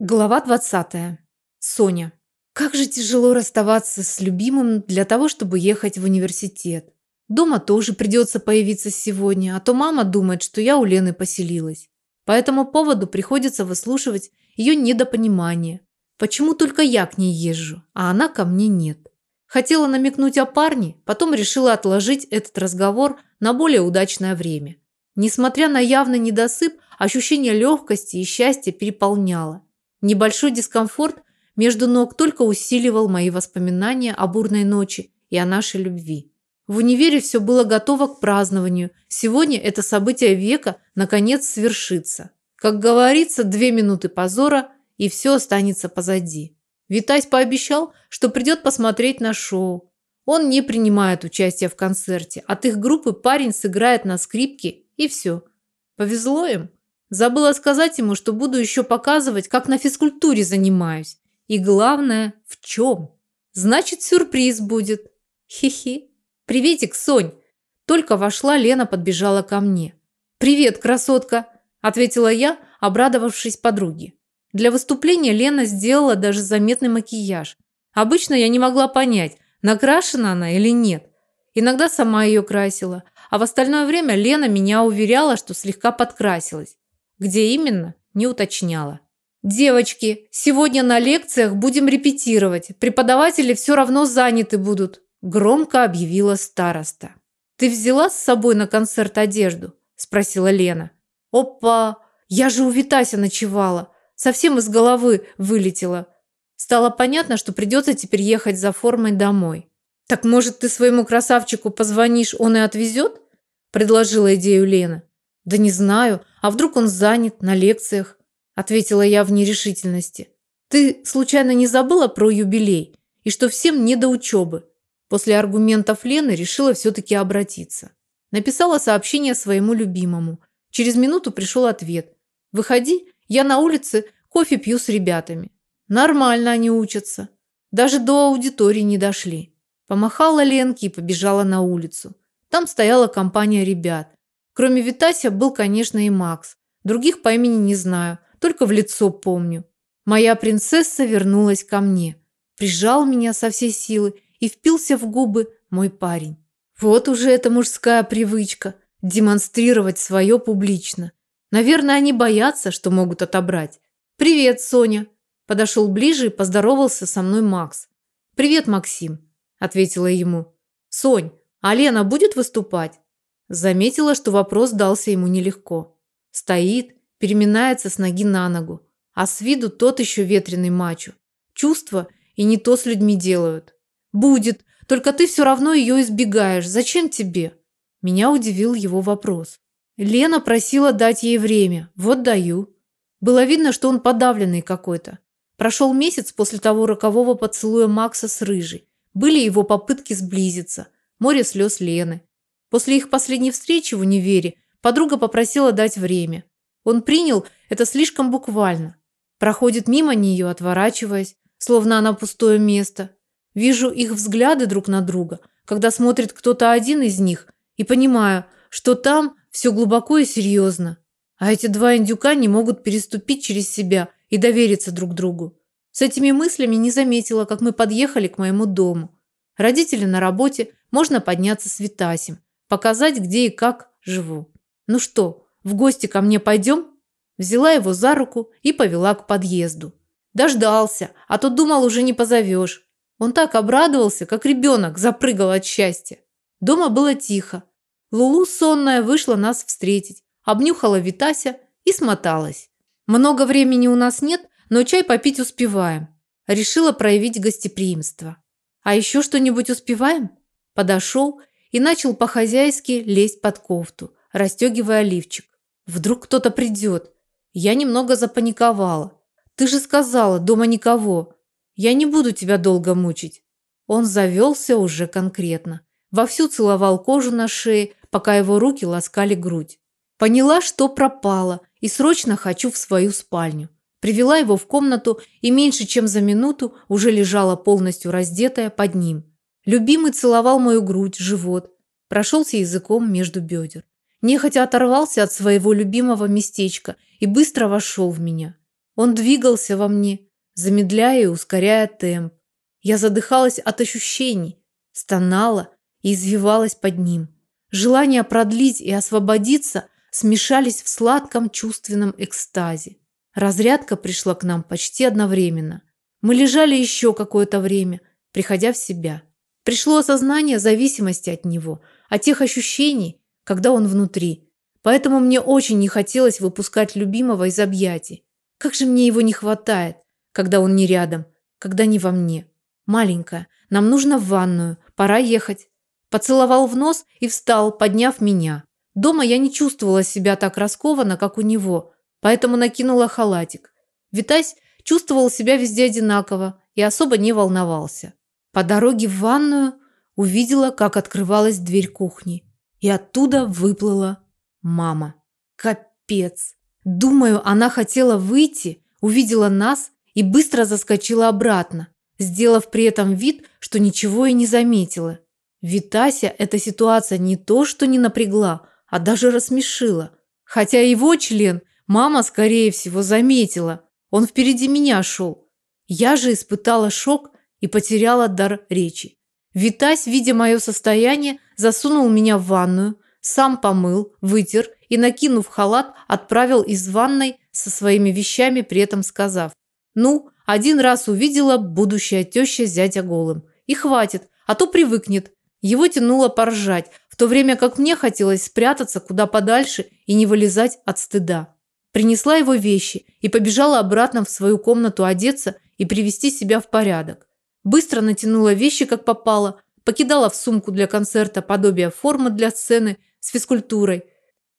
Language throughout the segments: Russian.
Глава 20. Соня. Как же тяжело расставаться с любимым для того, чтобы ехать в университет. Дома тоже придется появиться сегодня, а то мама думает, что я у Лены поселилась. По этому поводу приходится выслушивать ее недопонимание. Почему только я к ней езжу, а она ко мне нет. Хотела намекнуть о парне, потом решила отложить этот разговор на более удачное время. Несмотря на явный недосып, ощущение легкости и счастья переполняло. Небольшой дискомфорт между ног только усиливал мои воспоминания о бурной ночи и о нашей любви. В универе все было готово к празднованию. Сегодня это событие века наконец свершится. Как говорится, две минуты позора, и все останется позади. Витась пообещал, что придет посмотреть на шоу. Он не принимает участие в концерте. От их группы парень сыграет на скрипке, и все. Повезло им. Забыла сказать ему, что буду еще показывать, как на физкультуре занимаюсь. И главное, в чем. Значит, сюрприз будет. Хи-хи. Приветик, Сонь. Только вошла, Лена подбежала ко мне. «Привет, красотка!» – ответила я, обрадовавшись подруге. Для выступления Лена сделала даже заметный макияж. Обычно я не могла понять, накрашена она или нет. Иногда сама ее красила, а в остальное время Лена меня уверяла, что слегка подкрасилась. Где именно, не уточняла. «Девочки, сегодня на лекциях будем репетировать. Преподаватели все равно заняты будут», – громко объявила староста. «Ты взяла с собой на концерт одежду?» – спросила Лена. «Опа! Я же у Витася ночевала. Совсем из головы вылетела. Стало понятно, что придется теперь ехать за формой домой. «Так, может, ты своему красавчику позвонишь, он и отвезет?» – предложила идею Лена. «Да не знаю. А вдруг он занят на лекциях?» Ответила я в нерешительности. «Ты случайно не забыла про юбилей? И что всем не до учебы?» После аргументов Лены решила все-таки обратиться. Написала сообщение своему любимому. Через минуту пришел ответ. «Выходи, я на улице кофе пью с ребятами». Нормально они учатся. Даже до аудитории не дошли. Помахала Ленке и побежала на улицу. Там стояла компания ребят. Кроме Витася был, конечно, и Макс. Других по имени не знаю, только в лицо помню. Моя принцесса вернулась ко мне. Прижал меня со всей силы и впился в губы мой парень. Вот уже эта мужская привычка – демонстрировать свое публично. Наверное, они боятся, что могут отобрать. «Привет, Соня!» Подошел ближе и поздоровался со мной Макс. «Привет, Максим!» – ответила ему. «Сонь, а Лена будет выступать?» Заметила, что вопрос дался ему нелегко. Стоит, переминается с ноги на ногу. А с виду тот еще ветреный мачо. Чувства и не то с людьми делают. «Будет, только ты все равно ее избегаешь. Зачем тебе?» Меня удивил его вопрос. Лена просила дать ей время. Вот даю. Было видно, что он подавленный какой-то. Прошел месяц после того рокового поцелуя Макса с Рыжей. Были его попытки сблизиться. Море слез Лены. После их последней встречи в универе подруга попросила дать время. Он принял это слишком буквально. Проходит мимо нее, отворачиваясь, словно она пустое место. Вижу их взгляды друг на друга, когда смотрит кто-то один из них, и понимаю, что там все глубоко и серьезно. А эти два индюка не могут переступить через себя и довериться друг другу. С этими мыслями не заметила, как мы подъехали к моему дому. Родители на работе, можно подняться с Витасем показать, где и как живу. Ну что, в гости ко мне пойдем? Взяла его за руку и повела к подъезду. Дождался, а то думал, уже не позовешь. Он так обрадовался, как ребенок, запрыгал от счастья. Дома было тихо. Лулу сонная вышла нас встретить, обнюхала Витася и смоталась. Много времени у нас нет, но чай попить успеваем. Решила проявить гостеприимство. А еще что-нибудь успеваем? Подошел и начал по-хозяйски лезть под кофту, расстегивая лифчик. Вдруг кто-то придет. Я немного запаниковала. Ты же сказала, дома никого. Я не буду тебя долго мучить. Он завелся уже конкретно. Вовсю целовал кожу на шее, пока его руки ласкали грудь. Поняла, что пропала, и срочно хочу в свою спальню. Привела его в комнату и меньше чем за минуту уже лежала полностью раздетая под ним. Любимый целовал мою грудь, живот, прошелся языком между бедер. Нехотя оторвался от своего любимого местечка и быстро вошел в меня. Он двигался во мне, замедляя и ускоряя темп. Я задыхалась от ощущений, стонала и извивалась под ним. Желание продлить и освободиться смешались в сладком чувственном экстазе. Разрядка пришла к нам почти одновременно. Мы лежали еще какое-то время, приходя в себя. Пришло осознание зависимости от него, от тех ощущений, когда он внутри. Поэтому мне очень не хотелось выпускать любимого из объятий. Как же мне его не хватает, когда он не рядом, когда не во мне. Маленькая, нам нужно в ванную, пора ехать. Поцеловал в нос и встал, подняв меня. Дома я не чувствовала себя так раскованно, как у него, поэтому накинула халатик. Витась чувствовал себя везде одинаково и особо не волновался. По дороге в ванную увидела, как открывалась дверь кухни. И оттуда выплыла мама. Капец! Думаю, она хотела выйти, увидела нас и быстро заскочила обратно, сделав при этом вид, что ничего и не заметила. Витася эта ситуация не то, что не напрягла, а даже рассмешила. Хотя его член мама, скорее всего, заметила. Он впереди меня шел. Я же испытала шок и потеряла дар речи. Витась, видя мое состояние, засунул меня в ванную, сам помыл, вытер и, накинув халат, отправил из ванной со своими вещами, при этом сказав, «Ну, один раз увидела будущая теща зятя голым. И хватит, а то привыкнет, его тянуло поржать, в то время как мне хотелось спрятаться куда подальше и не вылезать от стыда. Принесла его вещи и побежала обратно в свою комнату одеться и привести себя в порядок. Быстро натянула вещи, как попало, покидала в сумку для концерта подобие формы для сцены с физкультурой.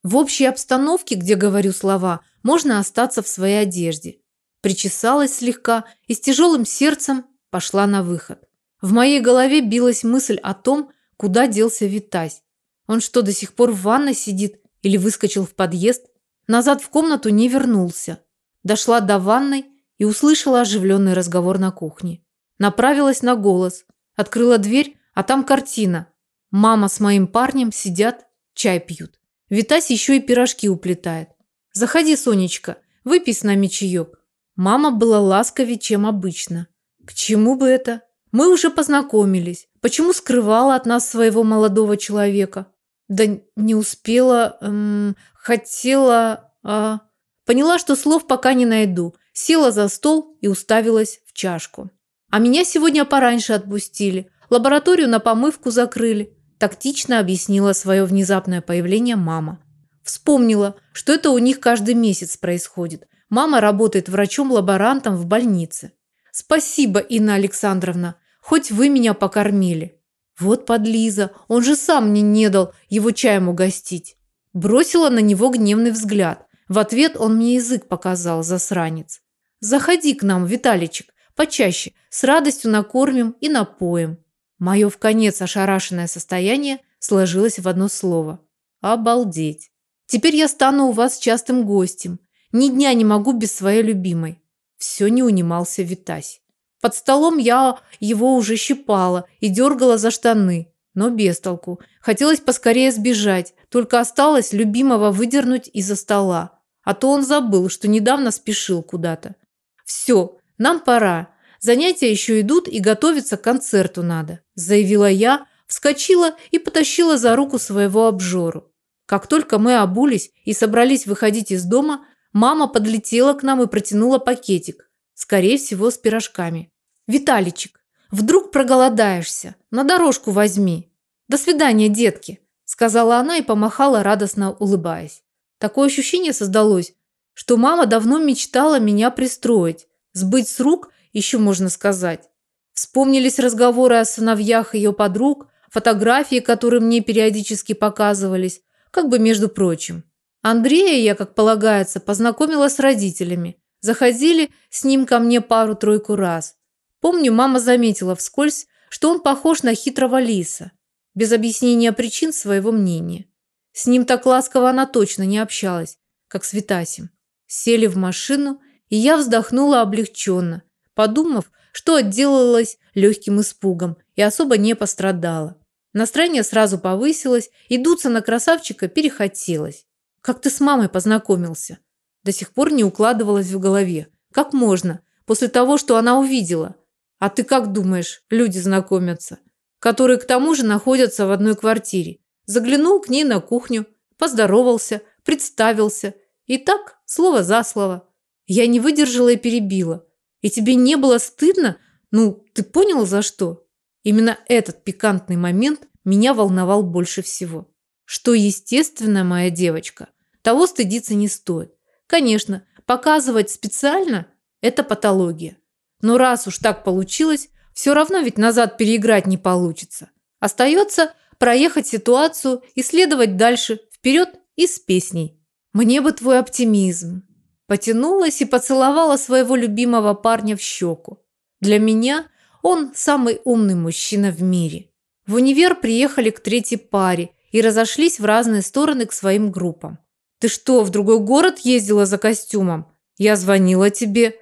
В общей обстановке, где говорю слова, можно остаться в своей одежде. Причесалась слегка и с тяжелым сердцем пошла на выход. В моей голове билась мысль о том, куда делся Витась. Он что, до сих пор в ванной сидит или выскочил в подъезд? Назад в комнату не вернулся. Дошла до ванной и услышала оживленный разговор на кухне. Направилась на голос, открыла дверь, а там картина. Мама с моим парнем сидят, чай пьют. Витась еще и пирожки уплетает. «Заходи, Сонечка, выпей с нами чаек». Мама была ласковее, чем обычно. К чему бы это? Мы уже познакомились. Почему скрывала от нас своего молодого человека? Да не успела, эм, хотела, а... Поняла, что слов пока не найду. Села за стол и уставилась в чашку. А меня сегодня пораньше отпустили. Лабораторию на помывку закрыли. Тактично объяснила свое внезапное появление мама. Вспомнила, что это у них каждый месяц происходит. Мама работает врачом-лаборантом в больнице. Спасибо, Инна Александровна, хоть вы меня покормили. Вот подлиза, он же сам мне не дал его чаем угостить. Бросила на него гневный взгляд. В ответ он мне язык показал, засранец. Заходи к нам, Виталичек, почаще, с радостью накормим и напоим. Мое в конец ошарашенное состояние сложилось в одно слово. Обалдеть. Теперь я стану у вас частым гостем. Ни дня не могу без своей любимой. Все не унимался Витась. Под столом я его уже щипала и дергала за штаны, но без толку. Хотелось поскорее сбежать, только осталось любимого выдернуть из-за стола. А то он забыл, что недавно спешил куда-то. «Все, нам пора. Занятия еще идут и готовиться к концерту надо», заявила я, вскочила и потащила за руку своего обжору. Как только мы обулись и собрались выходить из дома, Мама подлетела к нам и протянула пакетик, скорее всего, с пирожками. «Виталичек, вдруг проголодаешься? На дорожку возьми. До свидания, детки», сказала она и помахала, радостно улыбаясь. Такое ощущение создалось, что мама давно мечтала меня пристроить, сбыть с рук, еще можно сказать. Вспомнились разговоры о сыновьях ее подруг, фотографии, которые мне периодически показывались, как бы между прочим. Андрея я, как полагается, познакомила с родителями. Заходили с ним ко мне пару-тройку раз. Помню, мама заметила вскользь, что он похож на хитрого лиса, без объяснения причин своего мнения. С ним так ласково она точно не общалась, как с Витасем. Сели в машину, и я вздохнула облегченно, подумав, что отделалась легким испугом и особо не пострадала. Настроение сразу повысилось, и дуться на красавчика перехотелось. Как ты с мамой познакомился? До сих пор не укладывалось в голове. Как можно? После того, что она увидела. А ты как думаешь, люди знакомятся? Которые к тому же находятся в одной квартире. Заглянул к ней на кухню, поздоровался, представился. И так, слово за слово. Я не выдержала и перебила. И тебе не было стыдно? Ну, ты понял за что? Именно этот пикантный момент меня волновал больше всего. Что естественно, моя девочка, того стыдиться не стоит. Конечно, показывать специально – это патология. Но раз уж так получилось, все равно ведь назад переиграть не получится. Остается проехать ситуацию и следовать дальше, вперед и с песней. Мне бы твой оптимизм. Потянулась и поцеловала своего любимого парня в щеку. Для меня он самый умный мужчина в мире. В универ приехали к третьей паре и разошлись в разные стороны к своим группам. «Ты что, в другой город ездила за костюмом? Я звонила тебе».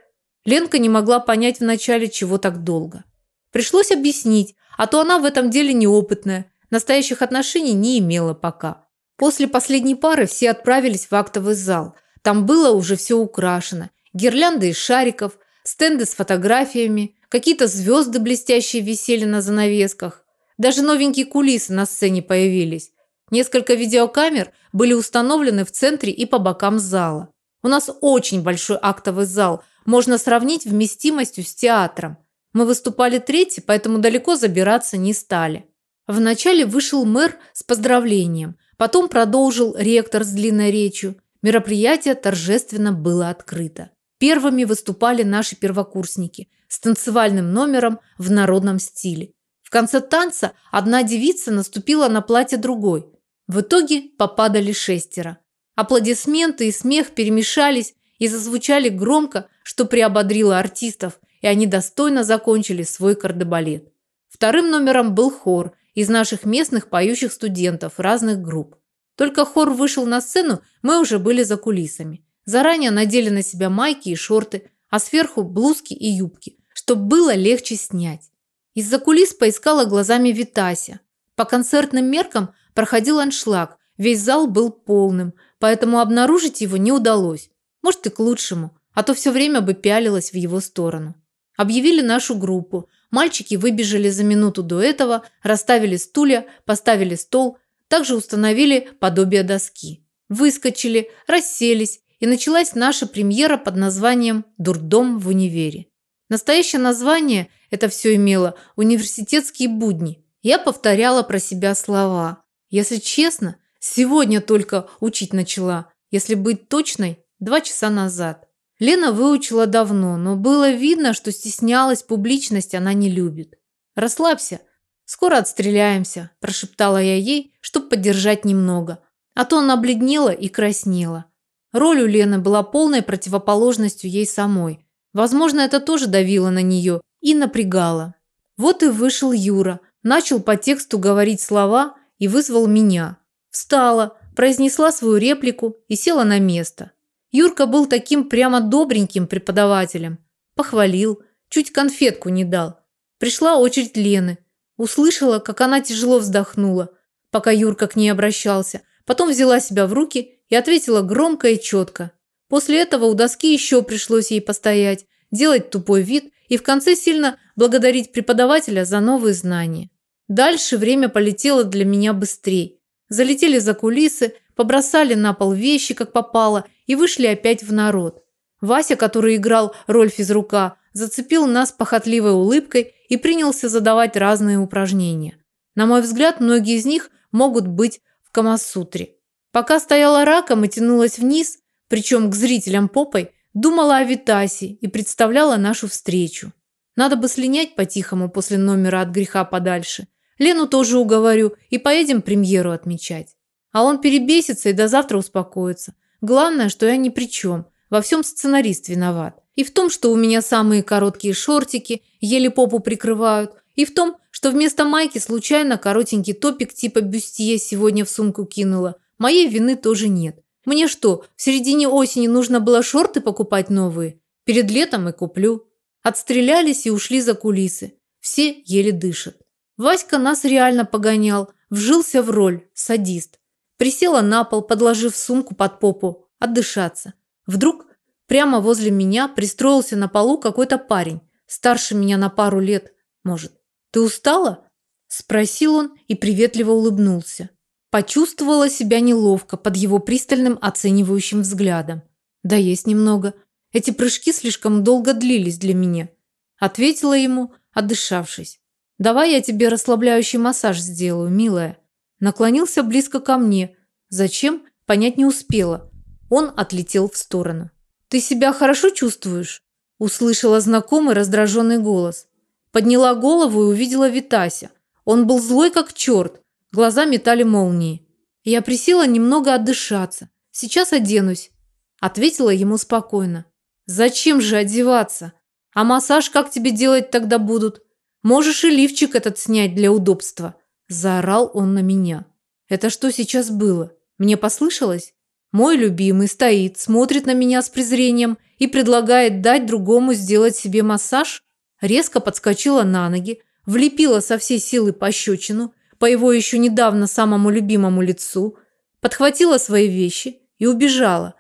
Ленка не могла понять вначале, чего так долго. Пришлось объяснить, а то она в этом деле неопытная, настоящих отношений не имела пока. После последней пары все отправились в актовый зал. Там было уже все украшено. Гирлянды из шариков, стенды с фотографиями, какие-то звезды блестящие висели на занавесках. Даже новенькие кулисы на сцене появились. Несколько видеокамер были установлены в центре и по бокам зала. У нас очень большой актовый зал, можно сравнить вместимостью с театром. Мы выступали третьи, поэтому далеко забираться не стали. Вначале вышел мэр с поздравлением, потом продолжил ректор с длинной речью. Мероприятие торжественно было открыто. Первыми выступали наши первокурсники с танцевальным номером в народном стиле. В конце танца одна девица наступила на платье другой. В итоге попадали шестеро. Аплодисменты и смех перемешались и зазвучали громко, что приободрило артистов, и они достойно закончили свой кардебалет. Вторым номером был хор из наших местных поющих студентов разных групп. Только хор вышел на сцену, мы уже были за кулисами. Заранее надели на себя майки и шорты, а сверху блузки и юбки, чтобы было легче снять. Из-за кулис поискала глазами Витася. По концертным меркам проходил аншлаг, весь зал был полным, поэтому обнаружить его не удалось. Может и к лучшему, а то все время бы пялилась в его сторону. Объявили нашу группу. Мальчики выбежали за минуту до этого, расставили стулья, поставили стол, также установили подобие доски. Выскочили, расселись, и началась наша премьера под названием «Дурдом в универе». Настоящее название это все имело «Университетские будни». Я повторяла про себя слова. Если честно, сегодня только учить начала. Если быть точной, два часа назад. Лена выучила давно, но было видно, что стеснялась, публичность она не любит. «Расслабься, скоро отстреляемся», – прошептала я ей, чтобы поддержать немного. А то она бледнела и краснела. Роль у Лены была полной противоположностью ей самой. Возможно, это тоже давило на нее и напрягало. Вот и вышел Юра, начал по тексту говорить слова и вызвал меня. Встала, произнесла свою реплику и села на место. Юрка был таким прямо добреньким преподавателем. Похвалил, чуть конфетку не дал. Пришла очередь Лены. Услышала, как она тяжело вздохнула, пока Юрка к ней обращался. Потом взяла себя в руки и ответила громко и четко. После этого у доски еще пришлось ей постоять, делать тупой вид и в конце сильно благодарить преподавателя за новые знания. Дальше время полетело для меня быстрее. Залетели за кулисы, побросали на пол вещи, как попало, и вышли опять в народ. Вася, который играл роль физрука, зацепил нас похотливой улыбкой и принялся задавать разные упражнения. На мой взгляд, многие из них могут быть в Камасутре. Пока стояла раком и тянулась вниз, причем к зрителям попой, думала о Витасе и представляла нашу встречу. Надо бы слинять по-тихому после номера от греха подальше. Лену тоже уговорю и поедем премьеру отмечать. А он перебесится и до завтра успокоится. Главное, что я ни при чем. Во всем сценарист виноват. И в том, что у меня самые короткие шортики, еле попу прикрывают. И в том, что вместо майки случайно коротенький топик типа бюстье сегодня в сумку кинула. Моей вины тоже нет. Мне что, в середине осени нужно было шорты покупать новые? Перед летом и куплю. Отстрелялись и ушли за кулисы. Все еле дышат. Васька нас реально погонял, вжился в роль, садист. Присела на пол, подложив сумку под попу, отдышаться. Вдруг Прямо возле меня пристроился на полу какой-то парень, старше меня на пару лет, может. «Ты устала?» – спросил он и приветливо улыбнулся. Почувствовала себя неловко под его пристальным оценивающим взглядом. «Да есть немного. Эти прыжки слишком долго длились для меня», – ответила ему, отдышавшись. «Давай я тебе расслабляющий массаж сделаю, милая». Наклонился близко ко мне. Зачем? Понять не успела. Он отлетел в сторону. «Ты себя хорошо чувствуешь?» Услышала знакомый раздраженный голос. Подняла голову и увидела Витася. Он был злой как черт. Глаза метали молнии. Я присела немного отдышаться. Сейчас оденусь. Ответила ему спокойно. Зачем же одеваться? А массаж как тебе делать тогда будут? Можешь и лифчик этот снять для удобства. Заорал он на меня. Это что сейчас было? Мне послышалось? Мой любимый стоит, смотрит на меня с презрением и предлагает дать другому сделать себе массаж. Резко подскочила на ноги, влепила со всей силы пощечину по его еще недавно самому любимому лицу, подхватила свои вещи и убежала.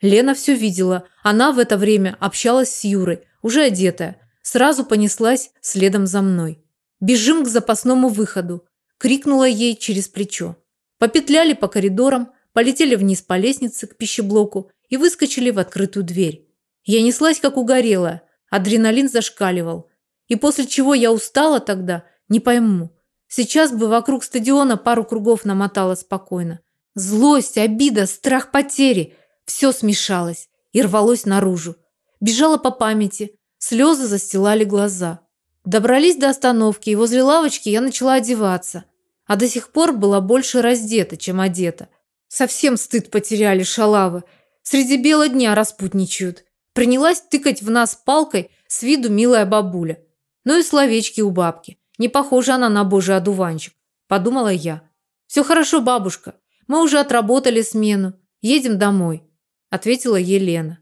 Лена все видела. Она в это время общалась с Юрой, уже одетая. Сразу понеслась следом за мной. «Бежим к запасному выходу!» – крикнула ей через плечо. Попетляли по коридорам, полетели вниз по лестнице к пищеблоку и выскочили в открытую дверь. Я неслась, как угорелая, адреналин зашкаливал. И после чего я устала тогда, не пойму. Сейчас бы вокруг стадиона пару кругов намотала спокойно. Злость, обида, страх потери – все смешалось и рвалось наружу. Бежала по памяти, слезы застилали глаза. Добрались до остановки, и возле лавочки я начала одеваться. А до сих пор была больше раздета, чем одета – Совсем стыд потеряли шалавы. Среди бела дня распутничают. Принялась тыкать в нас палкой с виду милая бабуля. Ну и словечки у бабки. Не похожа она на божий одуванчик. Подумала я. Все хорошо, бабушка. Мы уже отработали смену. Едем домой. Ответила Елена.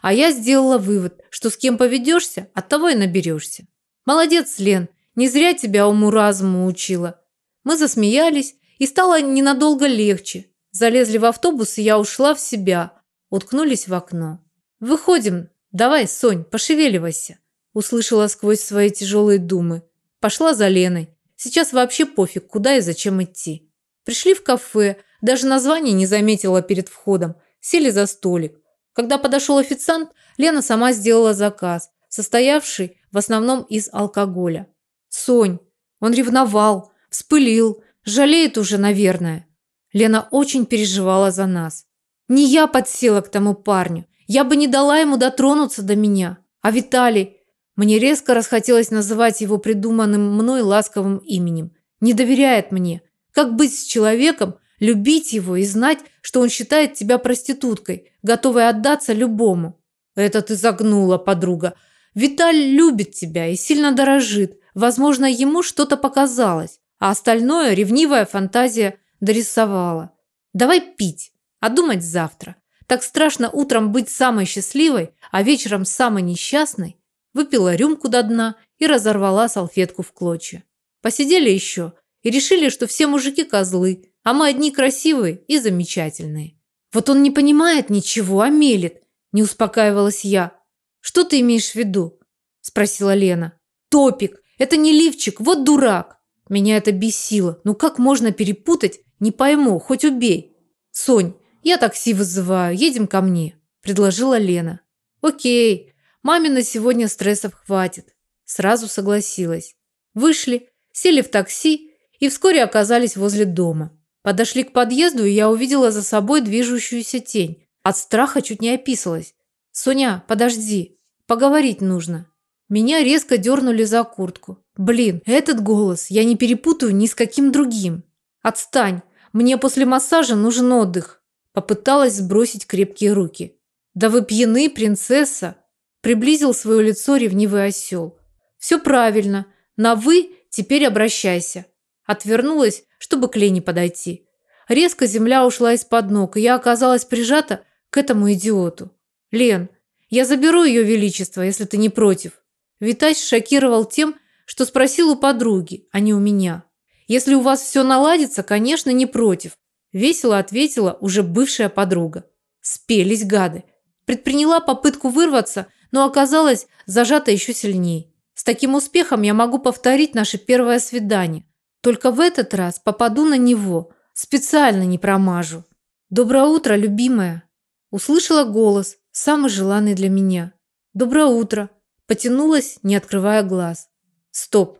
А я сделала вывод, что с кем поведешься, от того и наберешься. Молодец, Лен. Не зря тебя уму-разуму учила. Мы засмеялись, и стало ненадолго легче. Залезли в автобус, и я ушла в себя. Уткнулись в окно. «Выходим. Давай, Сонь, пошевеливайся». Услышала сквозь свои тяжелые думы. Пошла за Леной. Сейчас вообще пофиг, куда и зачем идти. Пришли в кафе. Даже название не заметила перед входом. Сели за столик. Когда подошел официант, Лена сама сделала заказ, состоявший в основном из алкоголя. «Сонь, он ревновал, вспылил, жалеет уже, наверное». Лена очень переживала за нас. Не я подсела к тому парню. Я бы не дала ему дотронуться до меня. А Виталий... Мне резко расхотелось называть его придуманным мной ласковым именем. Не доверяет мне. Как быть с человеком, любить его и знать, что он считает тебя проституткой, готовой отдаться любому? Это ты загнула, подруга. Виталь любит тебя и сильно дорожит. Возможно, ему что-то показалось. А остальное – ревнивая фантазия дорисовала. Давай пить, а думать завтра. Так страшно утром быть самой счастливой, а вечером самой несчастной. Выпила рюмку до дна и разорвала салфетку в клочья. Посидели еще и решили, что все мужики козлы, а мы одни красивые и замечательные. Вот он не понимает ничего, а мелет, не успокаивалась я. Что ты имеешь в виду? Спросила Лена. Топик, это не лифчик, вот дурак. Меня это бесило. Ну как можно перепутать не пойму, хоть убей. Сонь, я такси вызываю, едем ко мне, предложила Лена. Окей, маме на сегодня стрессов хватит. Сразу согласилась. Вышли, сели в такси и вскоре оказались возле дома. Подошли к подъезду, и я увидела за собой движущуюся тень. От страха чуть не описалась. «Соня, подожди, поговорить нужно». Меня резко дернули за куртку. Блин, этот голос я не перепутаю ни с каким другим. «Отстань! Мне после массажа нужен отдых!» Попыталась сбросить крепкие руки. «Да вы пьяны, принцесса!» Приблизил свое лицо ревнивый осел. «Все правильно. На «вы» теперь обращайся». Отвернулась, чтобы к Лене подойти. Резко земля ушла из-под ног, и я оказалась прижата к этому идиоту. «Лен, я заберу ее величество, если ты не против». Витась шокировал тем, что спросил у подруги, а не у меня. Если у вас все наладится, конечно, не против. Весело ответила уже бывшая подруга. Спелись гады. Предприняла попытку вырваться, но оказалась зажата еще сильней. С таким успехом я могу повторить наше первое свидание. Только в этот раз попаду на него. Специально не промажу. «Доброе утро, любимая!» Услышала голос, самый желанный для меня. «Доброе утро!» Потянулась, не открывая глаз. «Стоп!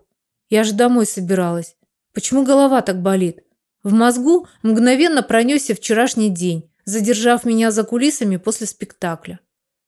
Я же домой собиралась. Почему голова так болит?» В мозгу мгновенно пронесся вчерашний день, задержав меня за кулисами после спектакля.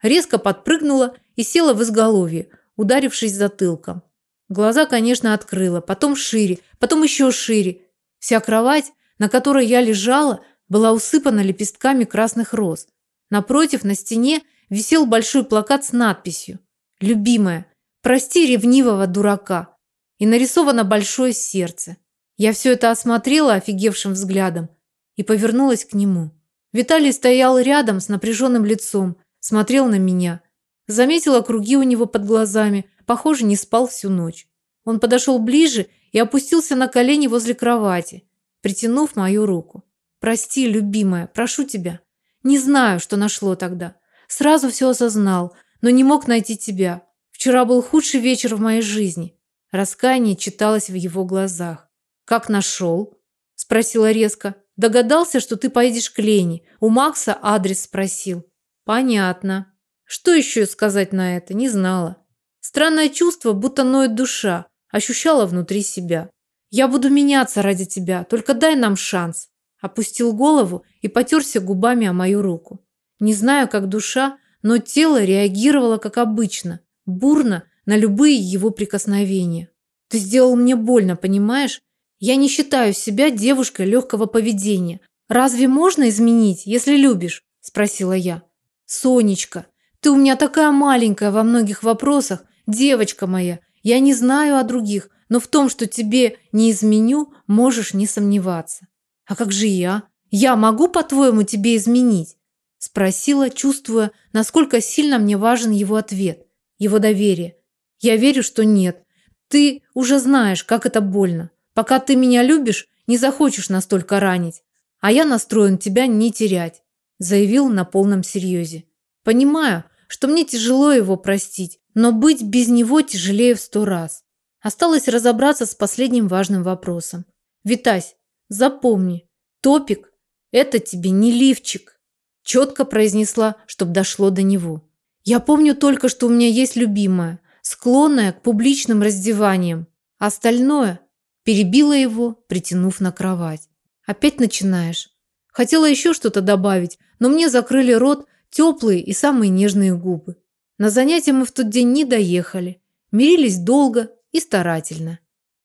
Резко подпрыгнула и села в изголовье, ударившись затылком. Глаза, конечно, открыла, потом шире, потом еще шире. Вся кровать, на которой я лежала, была усыпана лепестками красных роз. Напротив, на стене, висел большой плакат с надписью «Любимая, прости ревнивого дурака» и нарисовано большое сердце. Я все это осмотрела офигевшим взглядом и повернулась к нему. Виталий стоял рядом с напряженным лицом, смотрел на меня. Заметила круги у него под глазами, похоже, не спал всю ночь. Он подошел ближе и опустился на колени возле кровати, притянув мою руку. «Прости, любимая, прошу тебя. Не знаю, что нашло тогда. Сразу все осознал, но не мог найти тебя. Вчера был худший вечер в моей жизни». Раскаяние читалось в его глазах. «Как нашел?» – спросила резко. Догадался, что ты поедешь к Лене. У Макса адрес спросил. Понятно. Что еще сказать на это, не знала. Странное чувство, будто ноет душа, ощущала внутри себя. Я буду меняться ради тебя, только дай нам шанс. Опустил голову и потерся губами о мою руку. Не знаю, как душа, но тело реагировало как обычно, бурно на любые его прикосновения. Ты сделал мне больно, понимаешь? Я не считаю себя девушкой легкого поведения. Разве можно изменить, если любишь? Спросила я. Сонечка, ты у меня такая маленькая во многих вопросах, девочка моя. Я не знаю о других, но в том, что тебе не изменю, можешь не сомневаться. А как же я? Я могу, по-твоему, тебе изменить? Спросила, чувствуя, насколько сильно мне важен его ответ, его доверие. Я верю, что нет. Ты уже знаешь, как это больно. Пока ты меня любишь, не захочешь настолько ранить, а я настроен тебя не терять», заявил на полном серьезе. «Понимаю, что мне тяжело его простить, но быть без него тяжелее в сто раз. Осталось разобраться с последним важным вопросом. Витась, запомни, топик – это тебе не лифчик», четко произнесла, чтобы дошло до него. «Я помню только, что у меня есть любимая, склонная к публичным раздеваниям. Остальное – Перебила его, притянув на кровать. Опять начинаешь. Хотела еще что-то добавить, но мне закрыли рот теплые и самые нежные губы. На занятия мы в тот день не доехали. Мирились долго и старательно.